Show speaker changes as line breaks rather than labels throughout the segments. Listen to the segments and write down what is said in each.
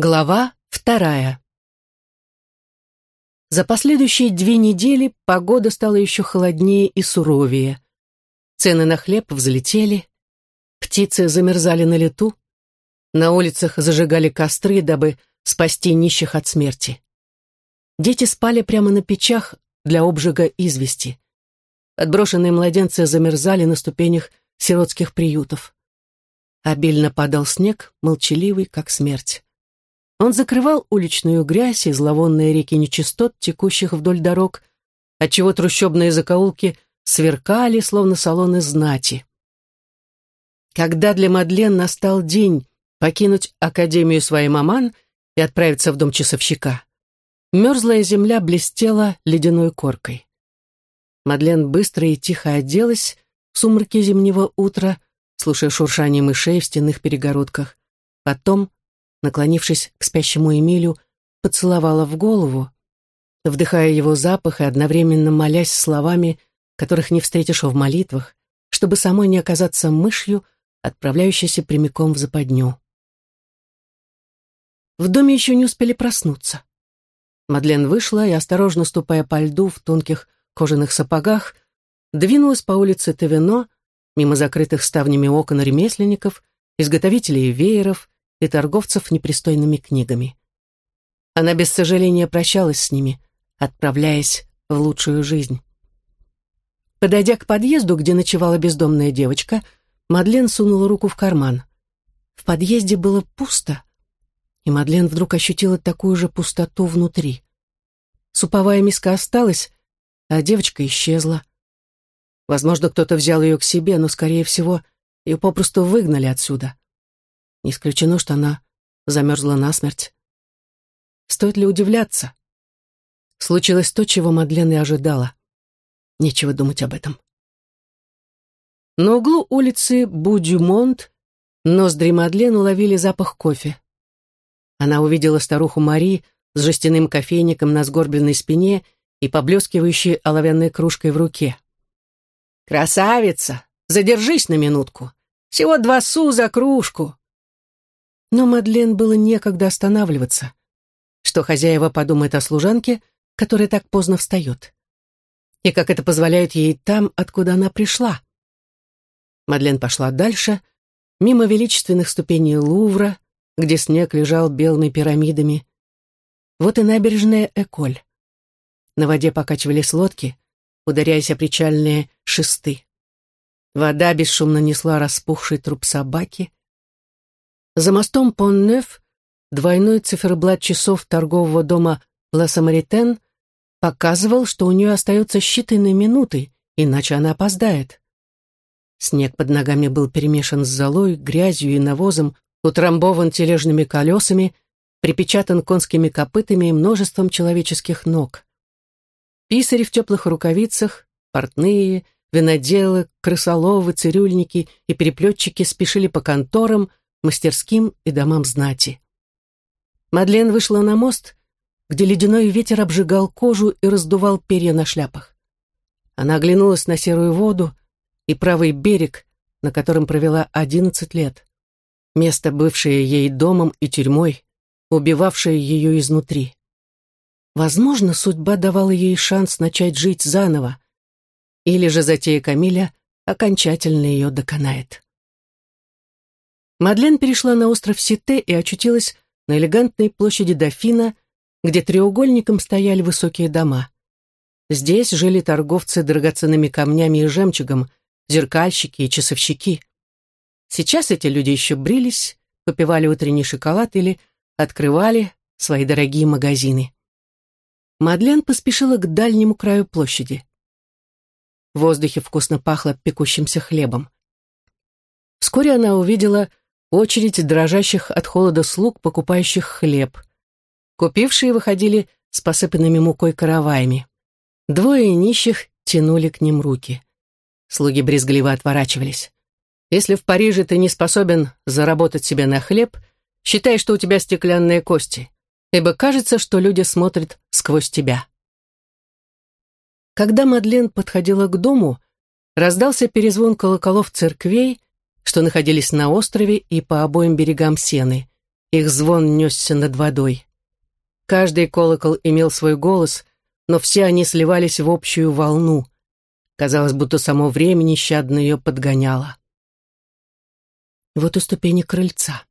Глава вторая. За последующие две недели погода стала еще холоднее и суровее. Цены на хлеб взлетели, птицы замерзали на лету, на улицах зажигали костры, дабы спасти нищих от смерти. Дети спали прямо на печах для обжига извести. Отброшенные младенцы замерзали на ступенях сиротских приютов. Обильно падал снег, молчаливый, как смерть. Он закрывал уличную грязь и зловонные реки нечистот, текущих вдоль дорог, отчего трущобные закоулки сверкали, словно салоны знати. Когда для Мадлен настал день покинуть Академию своей маман и отправиться в дом часовщика, мерзлая земля блестела ледяной коркой. Мадлен быстро и тихо оделась в сумраке зимнего утра, слушая шуршание мышей в стенных перегородках. Потом наклонившись к спящему Эмилю, поцеловала в голову, вдыхая его запах и одновременно молясь словами, которых не встретишь в молитвах, чтобы самой не оказаться мышью, отправляющейся прямиком в западню. В доме еще не успели проснуться. Мадлен вышла и, осторожно ступая по льду в тонких кожаных сапогах, двинулась по улице Тавино, мимо закрытых ставнями окон ремесленников, изготовителей вееров, и торговцев непристойными книгами. Она без сожаления прощалась с ними, отправляясь в лучшую жизнь. Подойдя к подъезду, где ночевала бездомная девочка, Мадлен сунула руку в карман. В подъезде было пусто, и Мадлен вдруг ощутила такую же пустоту внутри. Суповая миска осталась, а девочка исчезла. Возможно, кто-то взял ее к себе, но, скорее всего, ее попросту выгнали отсюда. Не исключено, что она замерзла насмерть. Стоит ли удивляться? Случилось то, чего Мадлен и ожидала. Нечего думать об этом. На углу улицы Будюмонт ноздри Мадлен уловили запах кофе. Она увидела старуху Мари с жестяным кофейником на сгорбленной спине и поблескивающей оловянной кружкой в руке. «Красавица! Задержись на минутку! Всего два су за кружку!» Но Мадлен было некогда останавливаться. Что хозяева подумают о служанке, которая так поздно встает? И как это позволяет ей там, откуда она пришла? Мадлен пошла дальше, мимо величественных ступеней Лувра, где снег лежал белыми пирамидами. Вот и набережная Эколь. На воде покачивались лодки, ударяясь о причальные шесты. Вода бесшумно несла распухший труп собаки, за мостом Пон-Неф двойной циферблат часов торгового дома «Ла Самаритен» показывал, что у нее остаются считанные минуты, иначе она опоздает. Снег под ногами был перемешан с золой, грязью и навозом, утрамбован тележными колесами, припечатан конскими копытами и множеством человеческих ног. Писари в теплых рукавицах, портные, виноделы, крысоловы, цирюльники и переплетчики спешили по конторам, мастерским и домам знати. Мадлен вышла на мост, где ледяной ветер обжигал кожу и раздувал перья на шляпах. Она оглянулась на серую воду и правый берег, на котором провела одиннадцать лет. Место, бывшее ей домом и тюрьмой, убивавшее ее изнутри. Возможно, судьба давала ей шанс начать жить заново, или же затея Камиля окончательно ее доконает. Мадлен перешла на остров Сите и очутилась на элегантной площади Дофина, где треугольником стояли высокие дома. Здесь жили торговцы драгоценными камнями и жемчугом, зеркальщики и часовщики. Сейчас эти люди еще брились, попивали утренний шоколад или открывали свои дорогие магазины. Мадлен поспешила к дальнему краю площади. В воздухе вкусно пахло пекущимся хлебом. Вскоре она увидела очередь дрожащих от холода слуг, покупающих хлеб. Купившие выходили с посыпанными мукой караваями. Двое нищих тянули к ним руки. Слуги брезгливо отворачивались. Если в Париже ты не способен заработать себе на хлеб, считай, что у тебя стеклянные кости, ибо кажется, что люди смотрят сквозь тебя. Когда Мадлен подходила к дому, раздался перезвон колоколов церквей, что находились на острове и по обоим берегам Сены, их звон несся над водой. Каждый колокол имел свой голос, но все они сливались в общую волну. Казалось, будто само время нещадно ее подгоняло. Вот у ступени крыльца.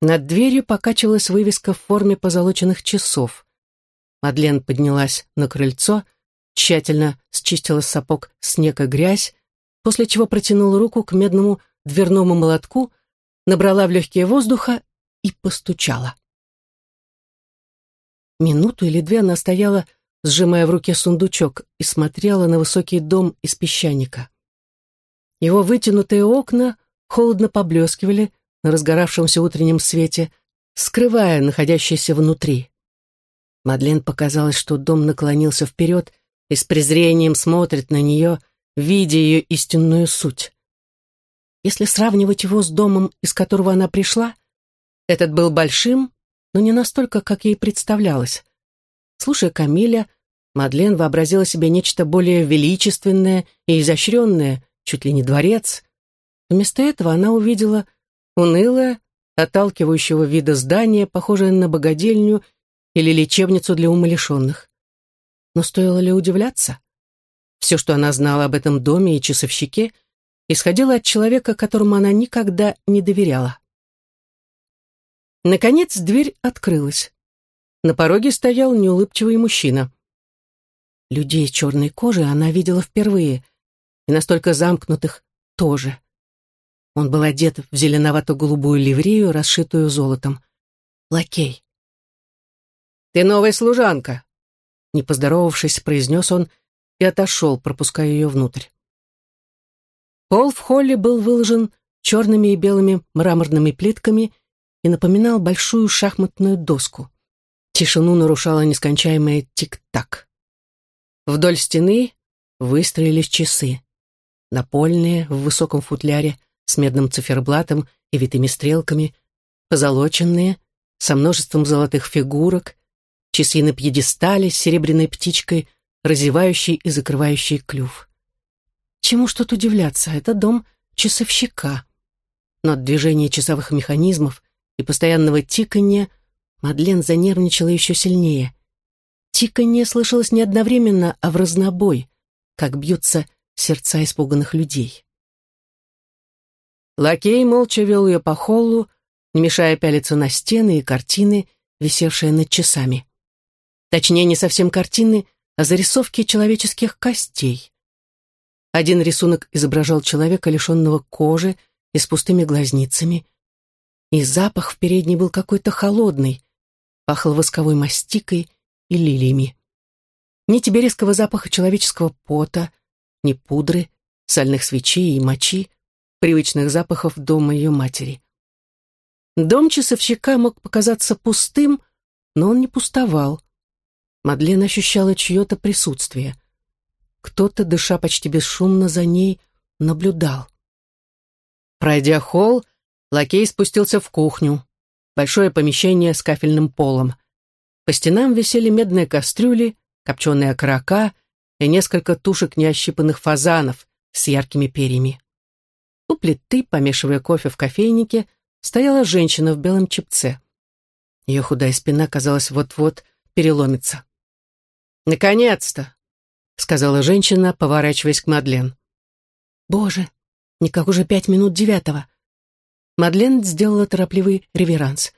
Над дверью покачивалась вывеска в форме позолоченных часов. Мадлен поднялась на крыльцо, тщательно счистила с сапог снег и грязь, после чего протянула руку к медному дверному молотку, набрала в легкие воздуха и постучала. Минуту или две она стояла, сжимая в руке сундучок, и смотрела на высокий дом из песчаника. Его вытянутые окна холодно поблескивали на разгоравшемся утреннем свете, скрывая находящееся внутри. Мадлен показалось, что дом наклонился вперед и с презрением смотрит на нее, видя ее истинную суть. Если сравнивать его с домом, из которого она пришла, этот был большим, но не настолько, как ей представлялось. Слушая Камиля, Мадлен вообразила себе нечто более величественное и изощренное, чуть ли не дворец. Вместо этого она увидела унылое, отталкивающего вида здание, похожее на богадельню или лечебницу для умалишенных. Но стоило ли удивляться? Все, что она знала об этом доме и часовщике, исходило от человека, которому она никогда не доверяла. Наконец дверь открылась. На пороге стоял неулыбчивый мужчина. Людей черной кожи она видела впервые, и настолько замкнутых тоже. Он был одет в зеленовато-голубую ливрею, расшитую золотом. Лакей. «Ты новая служанка!» Не поздоровавшись, произнес он и отошел, пропуская ее внутрь. Пол в холле был выложен черными и белыми мраморными плитками и напоминал большую шахматную доску. Тишину нарушало нескончаемое тик-так. Вдоль стены выстроились часы. Напольные, в высоком футляре, с медным циферблатом и витыми стрелками, позолоченные, со множеством золотых фигурок, часы на пьедестале с серебряной птичкой, разевающей и закрывающей клюв. Чему ж тут удивляться, это дом часовщика. Но от движения часовых механизмов и постоянного тиканья Мадлен занервничала еще сильнее. Тиканье слышалось не одновременно, а в разнобой, как бьются сердца испуганных людей. Лакей молча вел ее по холлу, не мешая пялиться на стены и картины, висевшие над часами. Точнее, не совсем картины, а зарисовки человеческих костей. Один рисунок изображал человека, лишенного кожи и с пустыми глазницами, и запах в передней был какой-то холодный, пахло восковой мастикой и лилиями. Ни тебе резкого запаха человеческого пота, ни пудры, сальных свечей и мочи, привычных запахов дома ее матери. Дом часовщика мог показаться пустым, но он не пустовал. Мадлен ощущала чье-то присутствие. Кто-то, дыша почти бесшумно за ней, наблюдал. Пройдя холл, Лакей спустился в кухню. Большое помещение с кафельным полом. По стенам висели медные кастрюли, копченые окорока и несколько тушек неощипанных фазанов с яркими перьями. У плиты, помешивая кофе в кофейнике, стояла женщина в белом чепце. Ее худая спина, казалось, вот-вот переломится. «Наконец-то!» — сказала женщина, поворачиваясь к Мадлен. «Боже, никак уже пять минут девятого. Мадлен сделала торопливый реверанс.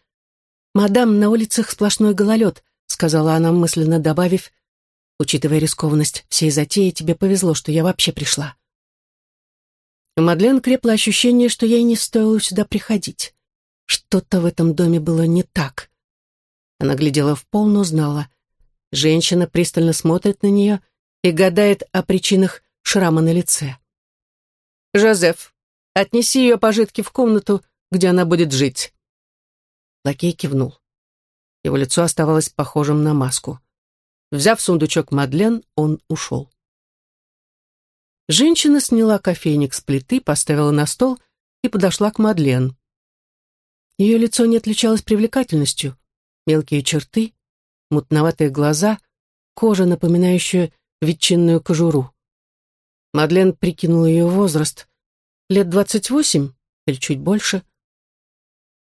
«Мадам, на улицах сплошной гололед», — сказала она, мысленно добавив, «учитывая рискованность всей затеи, тебе повезло, что я вообще пришла». Мадлен крепло ощущение, что ей не стоило сюда приходить. Что-то в этом доме было не так. Она глядела в пол, но знала. Женщина пристально смотрит на нее и гадает о причинах шрама на лице. «Жозеф, Отнеси ее пожитки в комнату, где она будет жить». Лакей кивнул. Его лицо оставалось похожим на маску. Взяв сундучок Мадлен, он ушел. Женщина сняла кофейник с плиты, поставила на стол и подошла к Мадлен. Ее лицо не отличалось привлекательностью. Мелкие черты, мутноватые глаза, кожа, напоминающая ветчинную кожуру. Мадлен прикинула ее возраст, Лет двадцать восемь или чуть больше.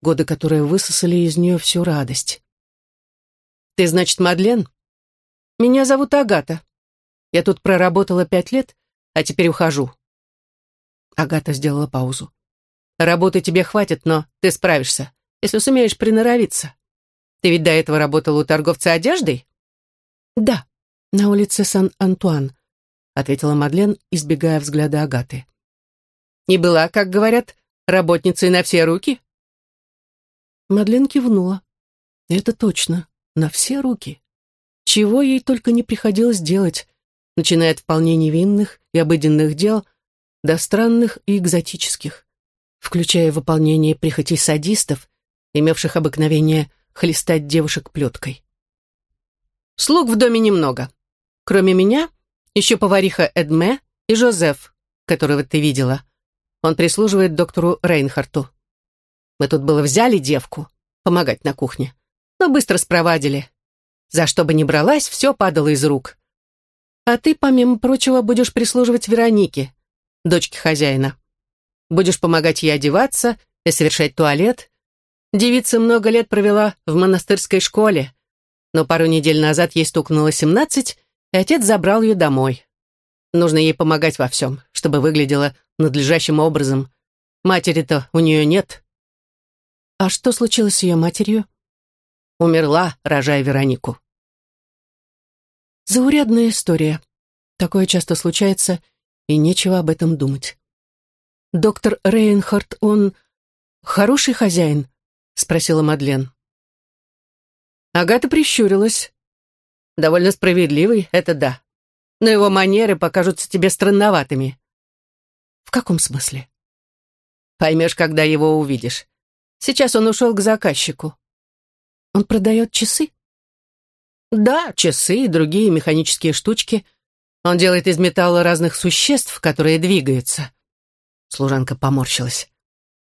годы, которые высосали из нее всю радость. «Ты, значит, Мадлен? Меня зовут Агата. Я тут проработала пять лет, а теперь ухожу». Агата сделала паузу. «Работы тебе хватит, но ты справишься, если сумеешь приноровиться. Ты ведь до этого работала у торговца одеждой?» «Да, на улице Сан-Антуан», — ответила Мадлен, избегая взгляда Агаты. «Не была, как говорят, работницей на все руки?» Мадлен кивнула. «Это точно, на все руки. Чего ей только не приходилось делать, начиная от вполне невинных и обыденных дел до странных и экзотических, включая выполнение прихотей садистов, имевших обыкновение хлестать девушек плеткой. Слуг в доме немного. Кроме меня, еще повариха Эдме и Жозеф, которого ты видела. Он прислуживает доктору Рейнхарту. Мы тут было взяли девку, помогать на кухне, но быстро спровадили. За что бы ни бралась, все падало из рук. А ты, помимо прочего, будешь прислуживать Веронике, дочке хозяина. Будешь помогать ей одеваться и совершать туалет. Девица много лет провела в монастырской школе, но пару недель назад ей стукнуло семнадцать, и отец забрал ее домой. Нужно ей помогать во всем, чтобы выглядела надлежащим образом. Матери-то у нее нет. А что случилось с ее матерью? Умерла, рожая Веронику. Заурядная история. Такое часто случается, и нечего об этом думать. «Доктор Рейнхард, он хороший хозяин?» — спросила Мадлен. Агата прищурилась. «Довольно справедливый, это да. Но его манеры покажутся тебе странноватыми». «В каком смысле?» «Поймешь, когда его увидишь. Сейчас он ушел к заказчику». «Он продает часы?» «Да, часы и другие механические штучки. Он делает из металла разных существ, которые двигаются». Служанка поморщилась.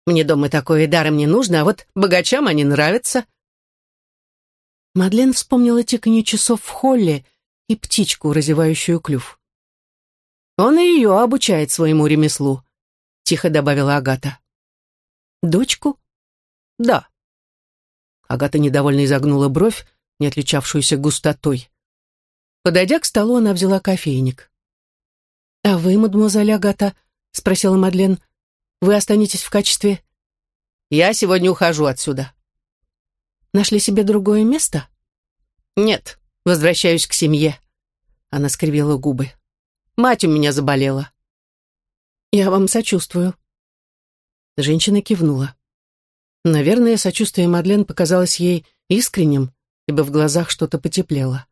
«Мне дома такое даром не нужно, а вот богачам они нравятся». Мадлен вспомнила тиканье часов в холле и птичку, разевающую клюв. «Он и ее обучает своему ремеслу», — тихо добавила Агата. «Дочку?» «Да». Агата недовольно изогнула бровь, не отличавшуюся густотой. Подойдя к столу, она взяла кофейник. «А вы, мадемуазель Агата?» — спросила Мадлен. «Вы останетесь в качестве...» «Я сегодня ухожу отсюда», Нашли себе другое место? Нет, возвращаюсь к семье. Она скривила губы. Мать у меня заболела. Я вам сочувствую. Женщина кивнула. Наверное, сочувствие Мадлен показалось ей искренним, ибо в глазах что-то потеплело.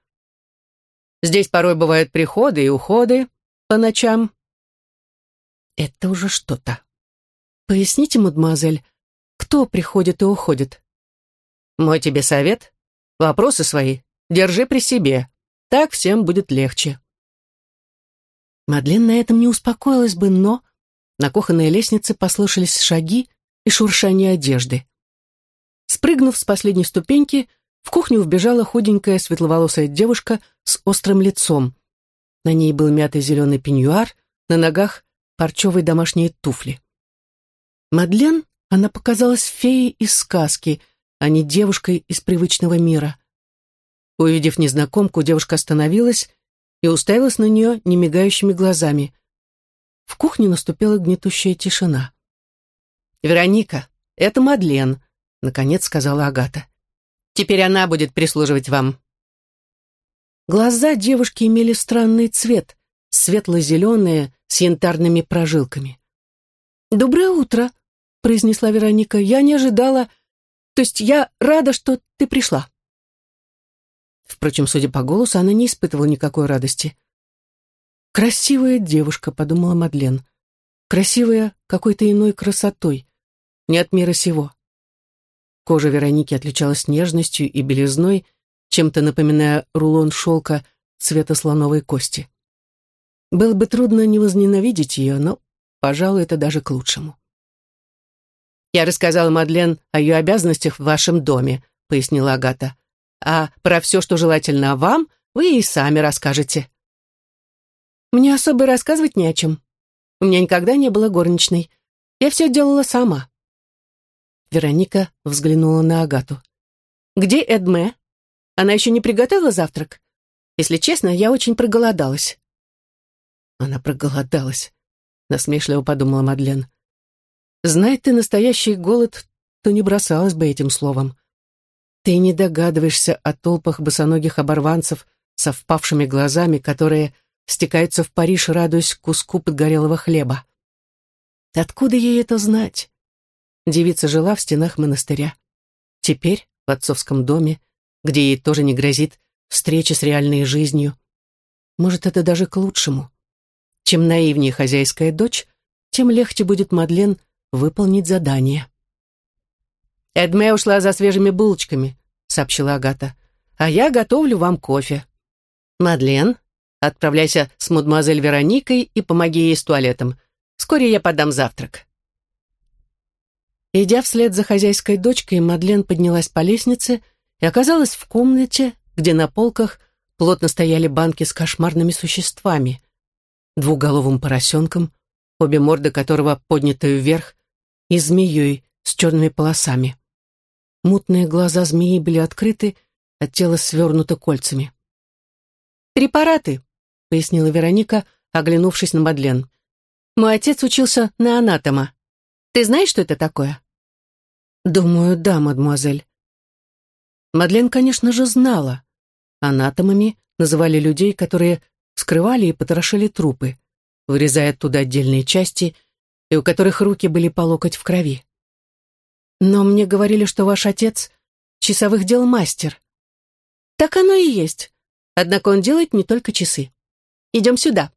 Здесь порой бывают приходы и уходы по ночам. Это уже что-то. Поясните, мадемуазель, кто приходит и уходит? Мой тебе совет. Вопросы свои держи при себе. Так всем будет легче. Мадлен на этом не успокоилась бы, но на кухонной лестнице послышались шаги и шуршание одежды. Спрыгнув с последней ступеньки, в кухню вбежала худенькая светловолосая девушка с острым лицом. На ней был мятый зеленый пеньюар, на ногах парчевые домашние туфли. Мадлен, она показалась феей из сказки — а не девушкой из привычного мира. Увидев незнакомку, девушка остановилась и уставилась на нее немигающими глазами. В кухне наступила гнетущая тишина. «Вероника, это Мадлен», — наконец сказала Агата. «Теперь она будет прислуживать вам». Глаза девушки имели странный цвет, светло-зеленые, с янтарными прожилками. «Доброе утро», — произнесла Вероника. «Я не ожидала...» То есть я рада, что ты пришла». Впрочем, судя по голосу, она не испытывала никакой радости. «Красивая девушка», — подумала Мадлен. «Красивая какой-то иной красотой, не от мира сего». Кожа Вероники отличалась нежностью и белизной, чем-то напоминая рулон шелка цвета слоновой кости. Было бы трудно не возненавидеть ее, но, пожалуй, это даже к лучшему. «Я рассказала Мадлен о ее обязанностях в вашем доме», — пояснила Агата. «А про все, что желательно вам, вы и сами расскажете». «Мне особо рассказывать не о чем. У меня никогда не было горничной. Я все делала сама». Вероника взглянула на Агату. «Где Эдме? Она еще не приготовила завтрак? Если честно, я очень проголодалась». Она проголодалась, насмешливо подумала Мадлен. Знай ты настоящий голод, то не бросалась бы этим словом. Ты не догадываешься о толпах босоногих оборванцев со впавшими глазами, которые стекаются в Париж, радуясь куску подгорелого хлеба. Откуда ей это знать? Девица жила в стенах монастыря. Теперь в отцовском доме, где ей тоже не грозит встреча с реальной жизнью. Может, это даже к лучшему. Чем наивнее хозяйская дочь, тем легче будет Мадлен выполнить задание. «Эдме ушла за свежими булочками», — сообщила Агата. «А я готовлю вам кофе. Мадлен, отправляйся с мадемуазель Вероникой и помоги ей с туалетом. Вскоре я подам завтрак». Идя вслед за хозяйской дочкой, Мадлен поднялась по лестнице и оказалась в комнате, где на полках плотно стояли банки с кошмарными существами. Двуголовым поросенком, обе морды которого подняты вверх, и змеей с черными полосами. Мутные глаза змеи были открыты, а тело свернуто кольцами. «Препараты», — пояснила Вероника, оглянувшись на Мадлен. «Мой отец учился на анатома. Ты знаешь, что это такое?» «Думаю, да, мадемуазель». Мадлен, конечно же, знала. Анатомами называли людей, которые скрывали и потрошили трупы, вырезая оттуда отдельные части и у которых руки были по локоть в крови. Но мне говорили, что ваш отец — часовых дел мастер. Так оно и есть. Однако он делает не только часы. Идем сюда.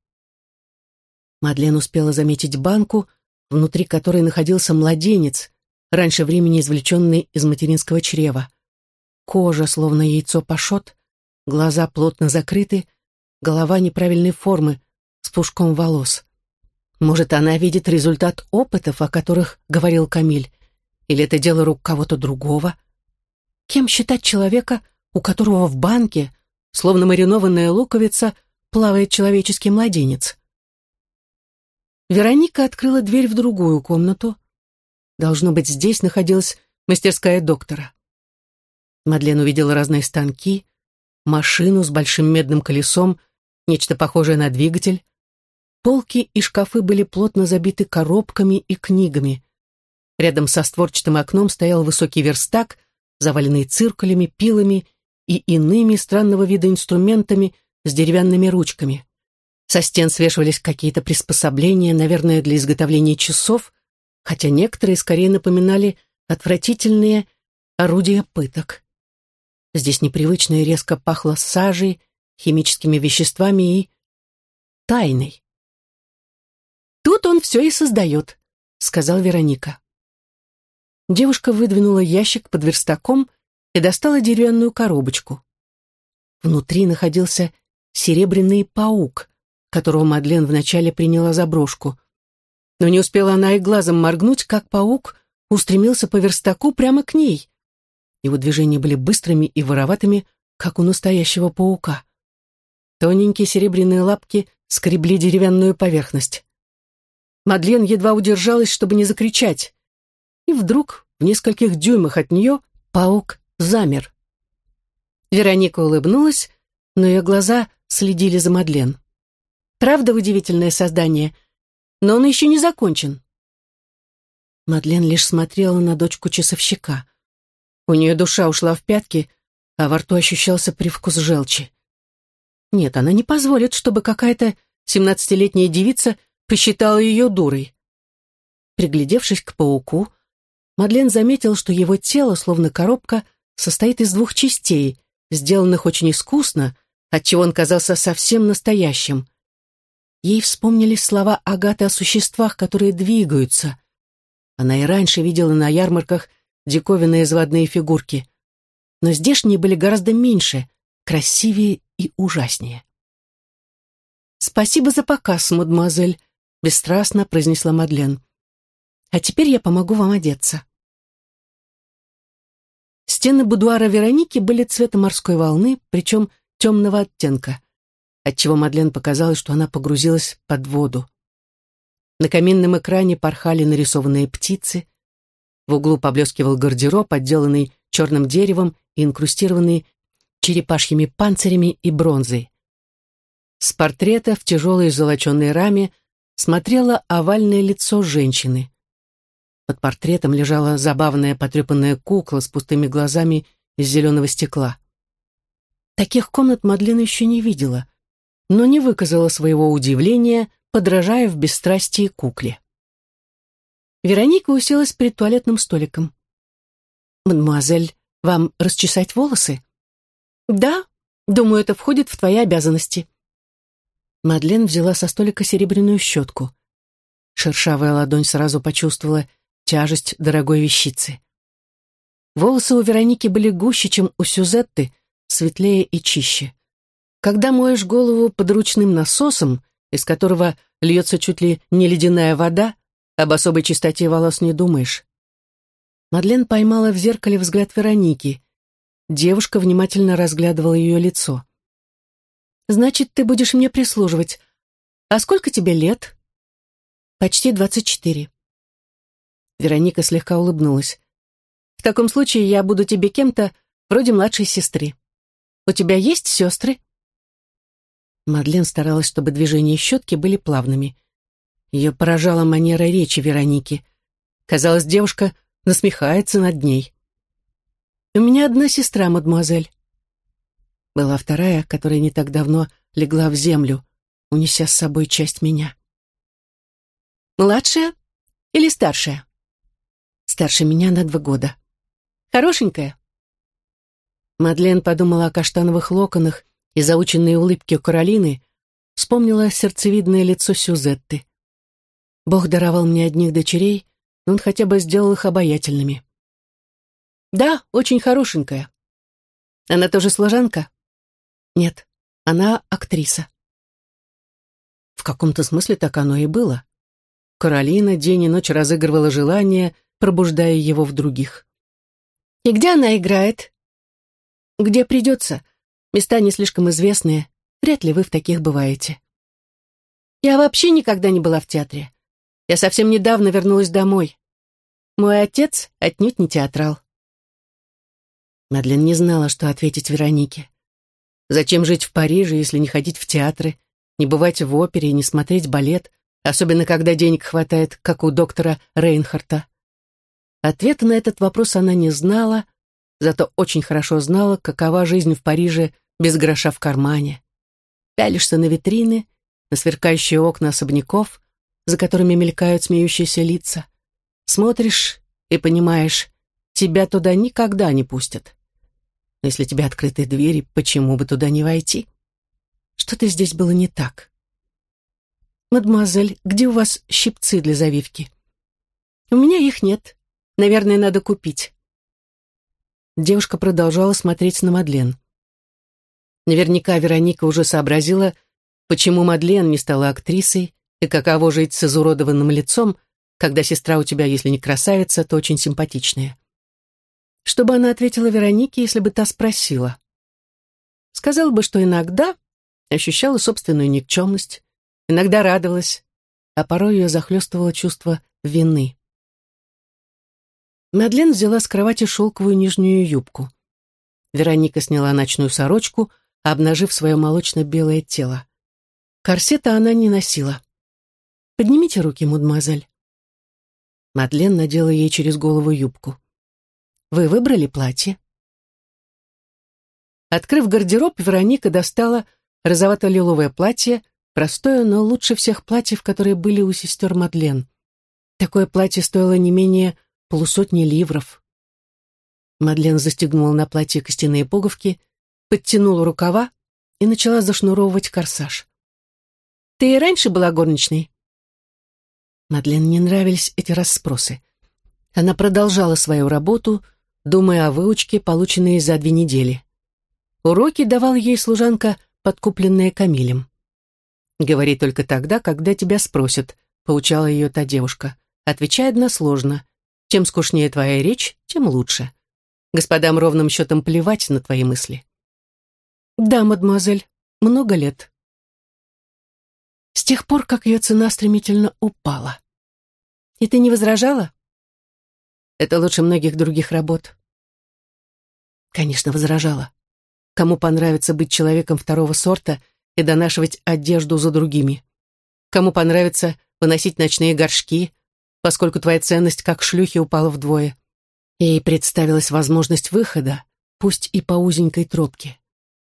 Мадлен успела заметить банку, внутри которой находился младенец, раньше времени извлеченный из материнского чрева. Кожа, словно яйцо пашот, глаза плотно закрыты, голова неправильной формы, с пушком волос. Может, она видит результат опытов, о которых говорил Камиль, или это дело рук кого-то другого? Кем считать человека, у которого в банке, словно маринованная луковица, плавает человеческий младенец? Вероника открыла дверь в другую комнату. Должно быть, здесь находилась мастерская доктора. Мадлен увидела разные станки, машину с большим медным колесом, нечто похожее на двигатель, Полки и шкафы были плотно забиты коробками и книгами. Рядом со створчатым окном стоял высокий верстак, заваленный циркулями, пилами и иными странного вида инструментами с деревянными ручками. Со стен свешивались какие-то приспособления, наверное, для изготовления часов, хотя некоторые скорее напоминали отвратительные орудия пыток. Здесь непривычно и резко пахло сажей, химическими веществами и тайной. Тут он все и создает», — сказал Вероника. Девушка выдвинула ящик под верстаком и достала деревянную коробочку. Внутри находился серебряный паук, которого Мадлен вначале приняла за брошку. Но не успела она и глазом моргнуть, как паук устремился по верстаку прямо к ней. Его движения были быстрыми и вороватыми, как у настоящего паука. Тоненькие серебряные лапки скребли деревянную поверхность. Мадлен едва удержалась, чтобы не закричать. И вдруг, в нескольких дюймах от нее, паук замер. Вероника улыбнулась, но ее глаза следили за Мадлен. Правда удивительное создание, но он еще не закончен. Мадлен лишь смотрела на дочку часовщика. У нее душа ушла в пятки, а во рту ощущался привкус желчи. Нет, она не позволит, чтобы какая-то семнадцатилетняя девица посчитала ее дурой. Приглядевшись к пауку, Мадлен заметил, что его тело, словно коробка, состоит из двух частей, сделанных очень искусно, отчего он казался совсем настоящим. Ей вспомнились слова Агаты о существах, которые двигаются. Она и раньше видела на ярмарках диковинные заводные фигурки, но здешние были гораздо меньше, красивее и ужаснее. «Спасибо за показ, мадемуазель», — бесстрастно произнесла Мадлен. «А теперь я помогу вам одеться». Стены будуара Вероники были цвета морской волны, причем темного оттенка, отчего Мадлен показалось, что она погрузилась под воду. На каминном экране порхали нарисованные птицы. В углу поблескивал гардероб, отделанный черным деревом и инкрустированный черепашьими панцирями и бронзой. С портрета в тяжелой золоченой раме смотрело овальное лицо женщины. Под портретом лежала забавная потрепанная кукла с пустыми глазами из зеленого стекла. Таких комнат Мадлен еще не видела, но не выказала своего удивления, подражая в бесстрастии кукле. Вероника уселась перед туалетным столиком. «Мадемуазель, вам расчесать волосы?» «Да, думаю, это входит в твои обязанности». Мадлен взяла со столика серебряную щетку. Шершавая ладонь сразу почувствовала тяжесть дорогой вещицы. Волосы у Вероники были гуще, чем у Сюзетты, светлее и чище. Когда моешь голову подручным насосом, из которого льется чуть ли не ледяная вода, об особой чистоте волос не думаешь. Мадлен поймала в зеркале взгляд Вероники. Девушка внимательно разглядывала ее лицо. «Значит, ты будешь мне прислуживать. А сколько тебе лет?» «Почти двадцать четыре». Вероника слегка улыбнулась. «В таком случае я буду тебе кем-то вроде младшей сестры. У тебя есть сестры?» Мадлен старалась, чтобы движения щетки были плавными. Ее поражала манера речи Вероники. Казалось, девушка насмехается над ней. «У меня одна сестра, мадемуазель». Была вторая, которая не так давно легла в землю, унеся с собой часть меня. «Младшая или старшая?» старше меня на два года. Хорошенькая?» Мадлен подумала о каштановых локонах и заученной улыбке Каролины, вспомнила сердцевидное лицо Сюзетты. Бог даровал мне одних дочерей, но он хотя бы сделал их обаятельными. «Да, очень хорошенькая. Она тоже служанка?» «Нет, она актриса». В каком-то смысле так оно и было. Каролина день и ночь разыгрывала желание — пробуждая его в других. «И где она играет?» «Где придется. Места не слишком известные. Вряд ли вы в таких бываете». «Я вообще никогда не была в театре. Я совсем недавно вернулась домой. Мой отец отнюдь не театрал». Мадлен не знала, что ответить Веронике. Зачем жить в Париже, если не ходить в театры, не бывать в опере и не смотреть балет, особенно когда денег хватает, как у доктора Рейнхарта? Ответа на этот вопрос она не знала, зато очень хорошо знала, какова жизнь в Париже без гроша в кармане. Пялишься на витрины, на сверкающие окна особняков, за которыми мелькают смеющиеся лица. Смотришь и понимаешь, тебя туда никогда не пустят. Если тебе открыты двери, почему бы туда не войти? Что-то здесь было не так. «Мадемуазель, где у вас щипцы для завивки?» «У меня их нет. Наверное, надо купить». Девушка продолжала смотреть на Мадлен. Наверняка Вероника уже сообразила, почему Мадлен не стала актрисой и каково жить с изуродованным лицом, когда сестра у тебя, если не красавица, то очень симпатичная. Что бы она ответила Веронике, если бы та спросила? Сказала бы, что иногда ощущала собственную никчемность, иногда радовалась, а порой ее захлестывало чувство вины. Мадлен взяла с кровати шелковую нижнюю юбку. Вероника сняла ночную сорочку, обнажив свое молочно-белое тело. Корсета она не носила. «Поднимите руки, мадемуазель». Мадлен надела ей через голову юбку. «Вы выбрали платье?» Открыв гардероб, Вероника достала розовато-лиловое платье, простое, но лучше всех платьев, которые были у сестер Мадлен. Такое платье стоило не менее полусотни ливров. Мадлен застегнула на платье костяные пуговки, подтянула рукава и начала зашнуровывать корсаж. «Ты и раньше была горничной?» Мадлен не нравились эти расспросы. Она продолжала свою работу, думая о выучке, полученной за две недели. Уроки давал ей служанка, подкупленная Камилем. «Говори только тогда, когда тебя спросят», — поучала ее та девушка. «Отвечай односложно. Чем скучнее твоя речь, тем лучше. Господам ровным счетом плевать на твои мысли. Да, мадемуазель, много лет. С тех пор, как ее цена стремительно упала. И ты не возражала? Это лучше многих других работ. Конечно, возражала. Кому понравится быть человеком второго сорта и донашивать одежду за другими? Кому понравится выносить ночные горшки, поскольку твоя ценность как шлюхи упала вдвое? Ей представилась возможность выхода, пусть и по узенькой тропке.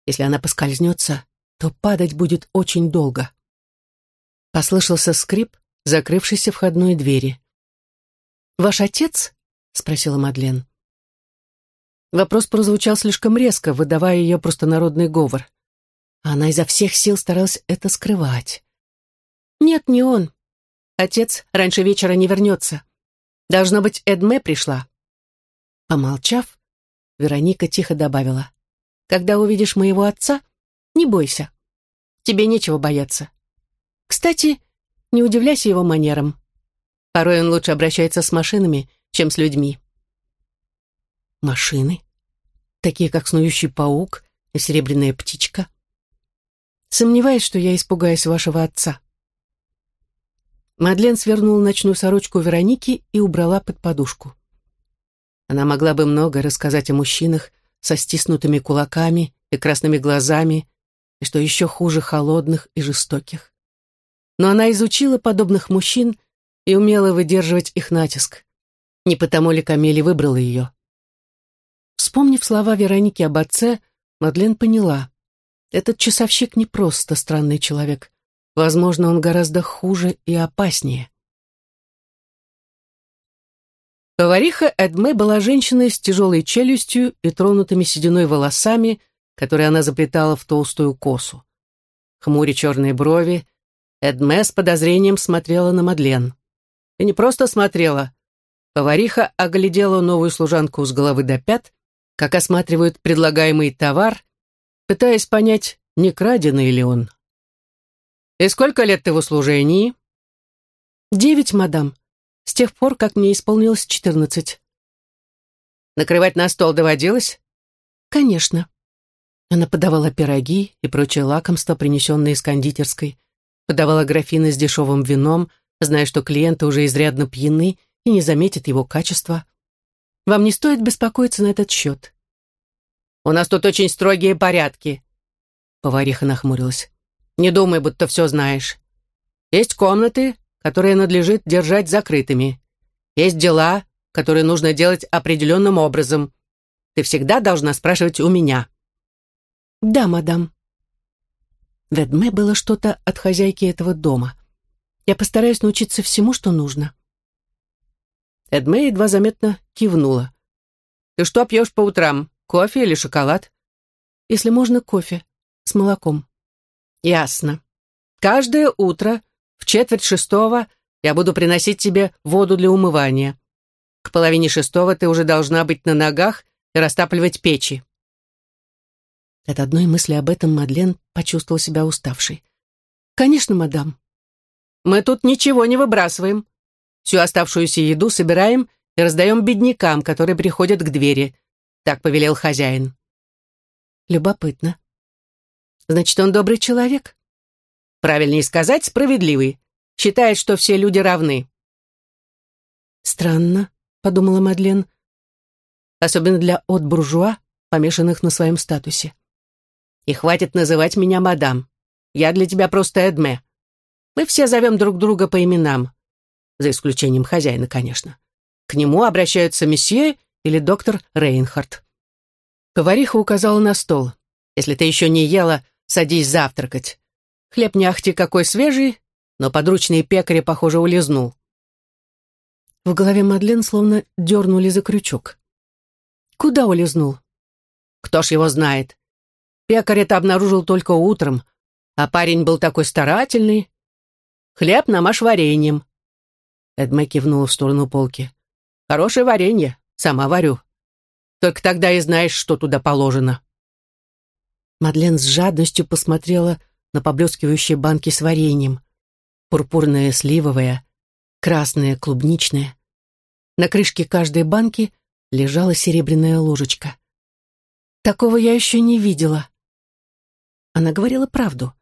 Если она поскользнется, то падать будет очень долго. Послышался скрип закрывшейся входной двери. «Ваш отец?» — спросила Мадлен. Вопрос прозвучал слишком резко, выдавая ее простонародный говор. Она изо всех сил старалась это скрывать. «Нет, не он. Отец раньше вечера не вернется. Должно быть, Эдме пришла». Помолчав, Вероника тихо добавила. «Когда увидишь моего отца, не бойся. Тебе нечего бояться. Кстати, не удивляйся его манерам. Порой он лучше обращается с машинами, чем с людьми». «Машины?» Такие как снующий паук и серебряная птичка. Сомневаюсь, что я испугаюсь вашего отца. Мадлен свернула ночную сорочку Вероники и убрала под подушку. Она могла бы много рассказать о мужчинах со стиснутыми кулаками и красными глазами, и что еще хуже холодных и жестоких. Но она изучила подобных мужчин и умела выдерживать их натиск. Не потому ли Камели выбрала ее? Вспомнив слова Вероники об отце, Мадлен поняла. Этот часовщик не просто странный человек. Возможно, он гораздо хуже и опаснее. Повариха Эдме была женщиной с тяжелой челюстью и тронутыми сединой волосами, которые она заплетала в толстую косу. Хмуря черные брови, Эдме с подозрением смотрела на Мадлен. И не просто смотрела. Повариха оглядела новую служанку с головы до пят как осматривают предлагаемый товар, пытаясь понять, не краденый ли он. «И сколько лет ты в услужении?» «Девять, мадам, с тех пор, как мне исполнилось четырнадцать». «Накрывать на стол доводилось?» «Конечно». Она подавала пироги и прочее лакомство, принесенные из кондитерской, подавала графины с дешевым вином, зная, что клиенты уже изрядно пьяны и не заметят его качества. Вам не стоит беспокоиться на этот счет. У нас тут очень строгие порядки. Повариха нахмурилась. Не думай, будто все знаешь. Есть комнаты, которые надлежит держать закрытыми. Есть дела, которые нужно делать определенным образом. Ты всегда должна спрашивать у меня. Да, мадам. В Эдме было что-то от хозяйки этого дома. Я постараюсь научиться всему, что нужно. Эдме едва заметно кивнула. «Ты что пьешь по утрам? Кофе или шоколад?» «Если можно, кофе. С молоком». «Ясно. Каждое утро в четверть шестого я буду приносить тебе воду для умывания. К половине шестого ты уже должна быть на ногах и растапливать печи». От одной мысли об этом Мадлен почувствовал себя уставшей. «Конечно, мадам». «Мы тут ничего не выбрасываем. Всю оставшуюся еду собираем и раздаем беднякам, которые приходят к двери. Так повелел хозяин. Любопытно. Значит, он добрый человек? Правильнее сказать, справедливый. Считает, что все люди равны. Странно, подумала Мадлен. Особенно для от-буржуа, помешанных на своем статусе. И хватит называть меня мадам. Я для тебя просто Эдме. Мы все зовем друг друга по именам за исключением хозяина, конечно. К нему обращаются месье или доктор Рейнхард. Повариха указала на стол. «Если ты еще не ела, садись завтракать. Хлеб не ахти какой свежий, но подручный пекарь, похоже, улизнул». В голове Мадлен словно дернули за крючок. «Куда улизнул?» «Кто ж его знает? Пекарь это обнаружил только утром, а парень был такой старательный. Хлеб намажь вареньем, Эдме кивнула в сторону полки. «Хорошее варенье. Сама варю. Только тогда и знаешь, что туда положено». Мадлен с жадностью посмотрела на поблескивающие банки с вареньем. Пурпурное сливовое, красное клубничное. На крышке каждой банки лежала серебряная ложечка. Такого я еще не видела. Она говорила правду.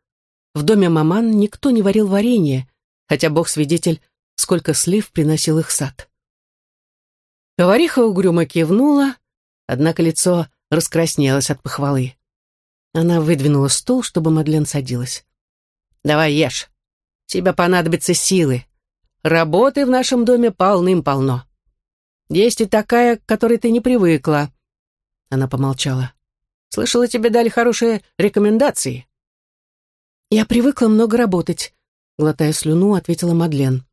В доме маман никто не варил варенье, хотя бог свидетель, сколько слив приносил их сад. Повариха угрюмо кивнула, однако лицо раскраснелось от похвалы. Она выдвинула стул, чтобы Мадлен садилась. «Давай ешь. Тебе понадобятся силы. Работы в нашем доме полным-полно. Есть и такая, к которой ты не привыкла». Она помолчала. «Слышала, тебе дали хорошие рекомендации». «Я привыкла много работать», — глотая слюну, ответила Мадлен.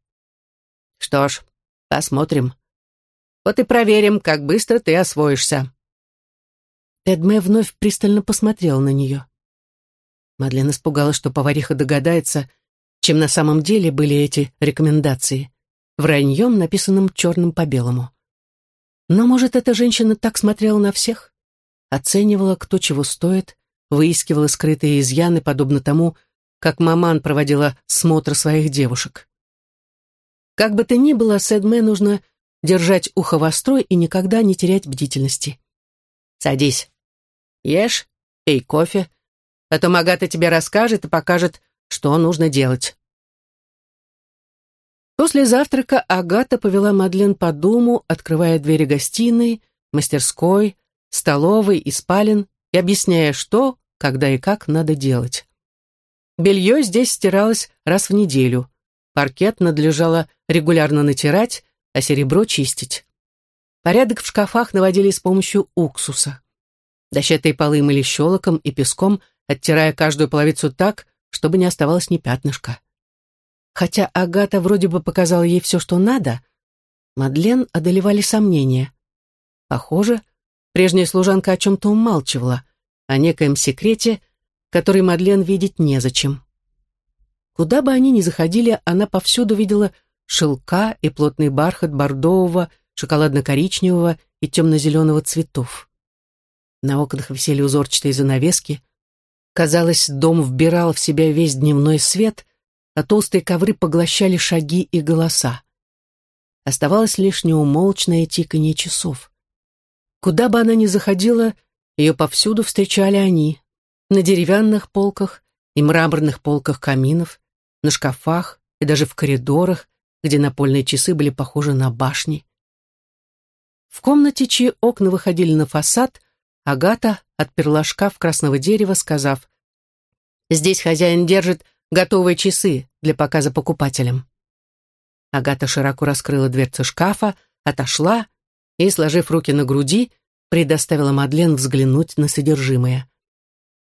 «Что ж, посмотрим. Вот и проверим, как быстро ты освоишься». Эдме вновь пристально посмотрел на нее. Мадлен испугалась, что повариха догадается, чем на самом деле были эти рекомендации, враньем, написанным черным по белому. Но, может, эта женщина так смотрела на всех? Оценивала, кто чего стоит, выискивала скрытые изъяны, подобно тому, как маман проводила смотр своих девушек. Как бы то ни было, Сэдме нужно держать ухо востро и никогда не терять бдительности. «Садись. Ешь, пей кофе. Потом Агата тебе расскажет и покажет, что нужно делать». После завтрака Агата повела Мадлен по дому, открывая двери гостиной, мастерской, столовой и спален и объясняя, что, когда и как надо делать. Белье здесь стиралось раз в неделю. Паркет надлежало регулярно натирать, а серебро чистить. Порядок в шкафах наводили с помощью уксуса. Дощатые полы мыли щелоком и песком, оттирая каждую половицу так, чтобы не оставалось ни пятнышка. Хотя Агата вроде бы показала ей все, что надо, Мадлен одолевали сомнения. Похоже, прежняя служанка о чем-то умалчивала, о некоем секрете, который Мадлен видеть незачем. Куда бы они ни заходили, она повсюду видела шелка и плотный бархат бордового, шоколадно-коричневого и темно-зеленого цветов. На окнах висели узорчатые занавески. Казалось, дом вбирал в себя весь дневной свет, а толстые ковры поглощали шаги и голоса. Оставалось лишь неумолчное тиканье часов. Куда бы она ни заходила, ее повсюду встречали они. На деревянных полках и мраморных полках каминов, на шкафах и даже в коридорах, где напольные часы были похожи на башни. В комнате, чьи окна выходили на фасад, Агата отперла шкаф красного дерева, сказав, «Здесь хозяин держит готовые часы для показа покупателям». Агата широко раскрыла дверцу шкафа, отошла и, сложив руки на груди, предоставила Мадлен взглянуть на содержимое.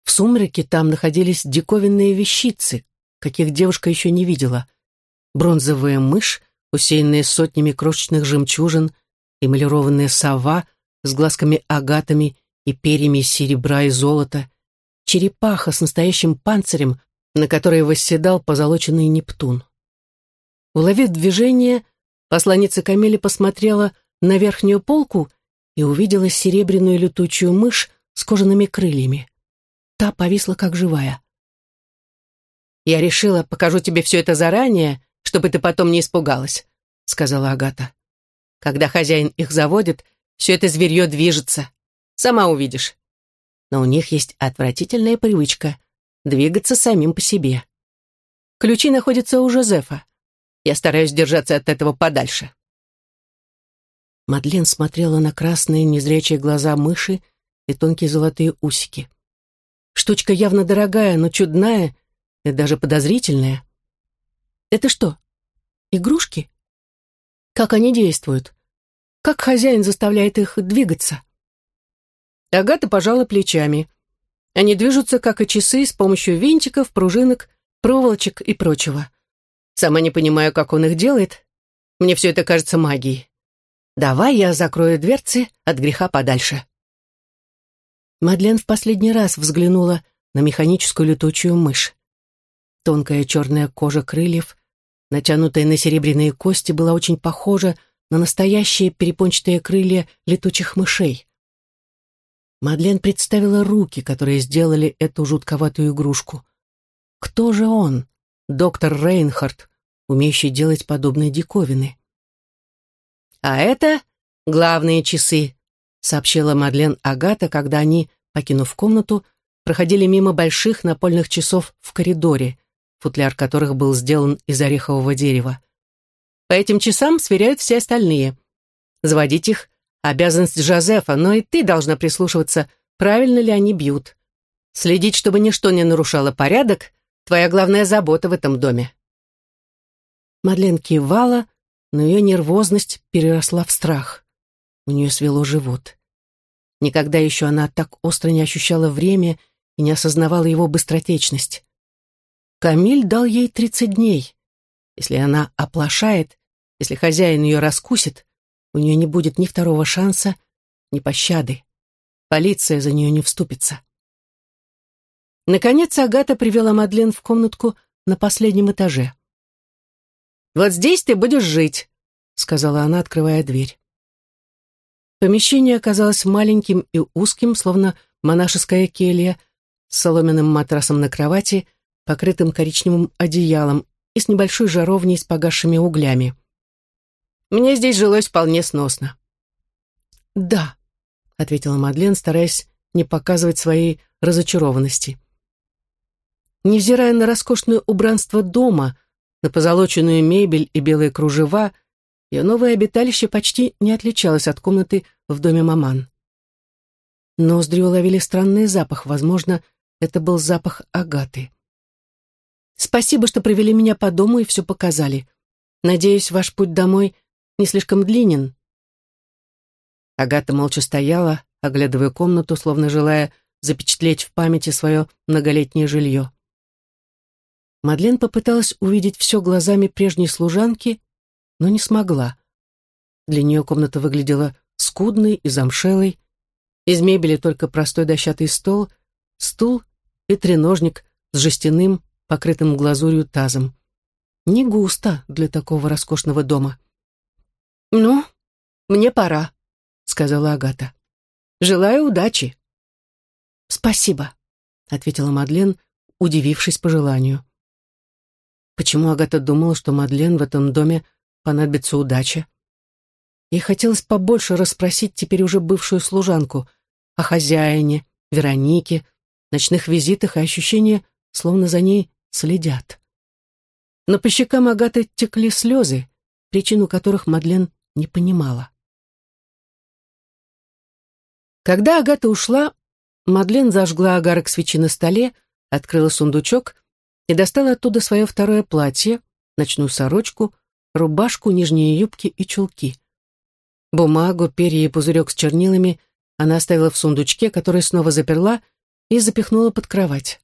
В сумраке там находились диковинные вещицы, каких девушка еще не видела. Бронзовая мышь, усеянная сотнями крошечных жемчужин, эмалированная сова с глазками-агатами и перьями серебра и золота, черепаха с настоящим панцирем, на которой восседал позолоченный Нептун. Уловив движение, посланница Камели посмотрела на верхнюю полку и увидела серебряную летучую мышь с кожаными крыльями. Та повисла как живая. «Я решила, покажу тебе все это заранее, чтобы ты потом не испугалась», — сказала Агата. «Когда хозяин их заводит, все это зверье движется. Сама увидишь. Но у них есть отвратительная привычка — двигаться самим по себе. Ключи находятся у Жозефа. Я стараюсь держаться от этого подальше». Мадлен смотрела на красные незрячие глаза мыши и тонкие золотые усики. Штучка явно дорогая, но чудная и даже подозрительная. Это что, игрушки? Как они действуют? Как хозяин заставляет их двигаться? Агата пожала плечами. Они движутся, как и часы, с помощью винтиков, пружинок, проволочек и прочего. Сама не понимаю, как он их делает. Мне все это кажется магией. Давай я закрою дверцы от греха подальше. Мадлен в последний раз взглянула на механическую летучую мышь. Тонкая черная кожа крыльев, натянутая на серебряные кости, была очень похожа на настоящие перепончатые крылья летучих мышей. Мадлен представила руки, которые сделали эту жутковатую игрушку. Кто же он, доктор Рейнхард, умеющий делать подобные диковины? А это главные часы, сообщила Мадлен Агата, когда они, покинув комнату, проходили мимо больших напольных часов в коридоре, футляр которых был сделан из орехового дерева. По этим часам сверяют все остальные. Заводить их — обязанность Жозефа, но и ты должна прислушиваться, правильно ли они бьют. Следить, чтобы ничто не нарушало порядок — твоя главная забота в этом доме. Мадлен кивала, но ее нервозность переросла в страх. У нее свело живот. Никогда еще она так остро не ощущала время и не осознавала его быстротечность. Камиль дал ей тридцать дней. Если она оплошает, если хозяин ее раскусит, у нее не будет ни второго шанса, ни пощады. Полиция за нее не вступится. Наконец Агата привела Мадлен в комнатку на последнем этаже. «Вот здесь ты будешь жить», — сказала она, открывая дверь. Помещение оказалось маленьким и узким, словно монашеская келья, с соломенным матрасом на кровати, покрытым коричневым одеялом и с небольшой жаровней с погасшими углями. Мне здесь жилось вполне сносно. «Да», — ответила Мадлен, стараясь не показывать своей разочарованности. Невзирая на роскошное убранство дома, на позолоченную мебель и белые кружева, ее новое обиталище почти не отличалось от комнаты в доме маман. Ноздри уловили странный запах, возможно, это был запах агаты. «Спасибо, что привели меня по дому и все показали. Надеюсь, ваш путь домой не слишком длинен». Агата молча стояла, оглядывая комнату, словно желая запечатлеть в памяти свое многолетнее жилье. Мадлен попыталась увидеть все глазами прежней служанки, но не смогла. Для нее комната выглядела скудной и замшелой. Из мебели только простой дощатый стол, стул и треножник с жестяным, покрытым глазурью тазом. Не густо для такого роскошного дома. «Ну, мне пора», — сказала Агата. «Желаю удачи». «Спасибо», — ответила Мадлен, удивившись пожеланию. Почему Агата думала, что Мадлен в этом доме понадобится удача? Ей хотелось побольше расспросить теперь уже бывшую служанку о хозяине, Веронике, ночных визитах и ощущение, словно за ней следят. Но по щекам Агаты текли слезы, причину которых Мадлен не понимала. Когда Агата ушла, Мадлен зажгла огарок свечи на столе, открыла сундучок и достала оттуда свое второе платье, ночную сорочку, рубашку, нижние юбки и чулки. Бумагу, перья и пузырек с чернилами она оставила в сундучке, который снова заперла и запихнула под кровать.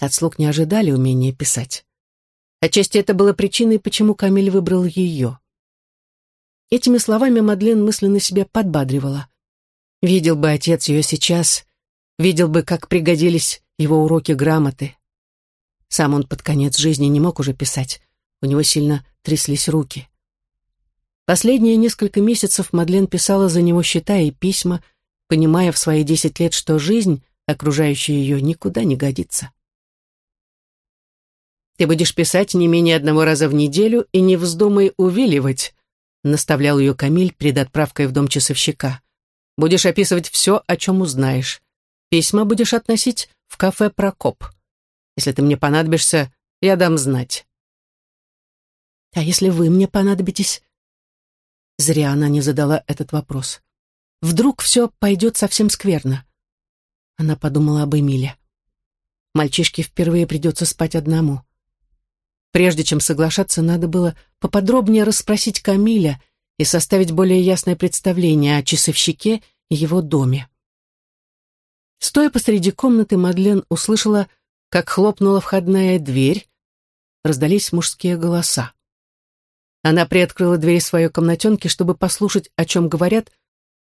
От слуг не ожидали умения писать. Отчасти это было причиной, почему Камиль выбрал ее. Этими словами Мадлен мысленно себя подбадривала. Видел бы отец ее сейчас, видел бы, как пригодились его уроки грамоты. Сам он под конец жизни не мог уже писать. У него сильно тряслись руки. Последние несколько месяцев Мадлен писала за него счета и письма, понимая в свои десять лет, что жизнь, окружающая ее, никуда не годится. «Ты будешь писать не менее одного раза в неделю и не вздумай увиливать», наставлял ее Камиль перед отправкой в дом часовщика. «Будешь описывать все, о чем узнаешь. Письма будешь относить в кафе «Прокоп». Если ты мне понадобишься, я дам знать. А если вы мне понадобитесь? Зря она не задала этот вопрос. Вдруг все пойдет совсем скверно. Она подумала об Эмиле. Мальчишке впервые придется спать одному. Прежде чем соглашаться, надо было поподробнее расспросить Камиля и составить более ясное представление о часовщике и его доме. Стоя посреди комнаты, Мадлен услышала как хлопнула входная дверь, раздались мужские голоса. Она приоткрыла дверь своей комнатенки, чтобы послушать, о чем говорят,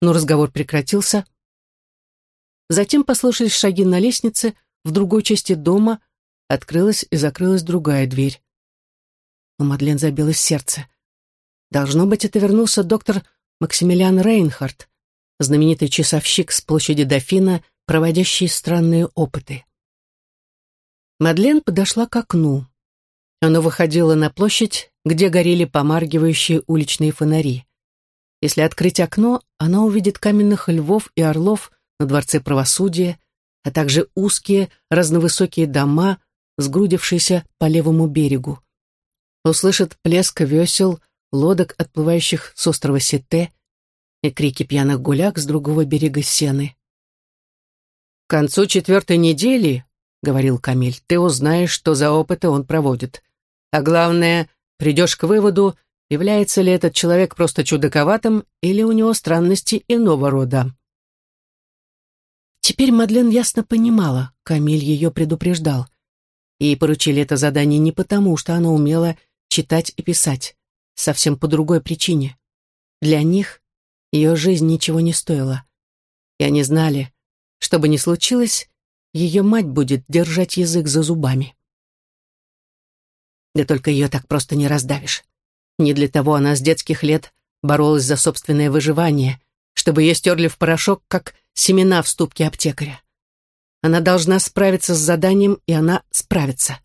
но разговор прекратился. Затем послышались шаги на лестнице, в другой части дома открылась и закрылась другая дверь. У Мадлен забилось сердце. Должно быть, это вернулся доктор Максимилиан Рейнхард, знаменитый часовщик с площади Дофина, проводящий странные опыты. Мадлен подошла к окну. Оно выходило на площадь, где горели помаргивающие уличные фонари. Если открыть окно, она увидит каменных львов и орлов на Дворце правосудия, а также узкие, разновысокие дома, сгрудившиеся по левому берегу. Услышит плеск весел, лодок, отплывающих с острова Сите, и крики пьяных гуляк с другого берега сены. «К концу четвертой недели, — говорил Камиль, — ты узнаешь, что за опыты он проводит. А главное, придешь к выводу, является ли этот человек просто чудаковатым или у него странности иного рода. Теперь Мадлен ясно понимала, Камиль ее предупреждал. Ей поручили это задание не потому, что она умела читать и писать, совсем по другой причине. Для них ее жизнь ничего не стоила. И они знали, что бы ни случилось, ее мать будет держать язык за зубами. Да только ее так просто не раздавишь. Не для того она с детских лет боролась за собственное выживание, чтобы ее стерли в порошок, как семена в ступке аптекаря. Она должна справиться с заданием, и она справится.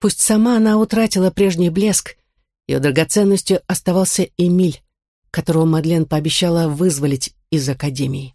Пусть сама она утратила прежний блеск, ее драгоценностью оставался Эмиль, которого Мадлен пообещала вызволить из академии.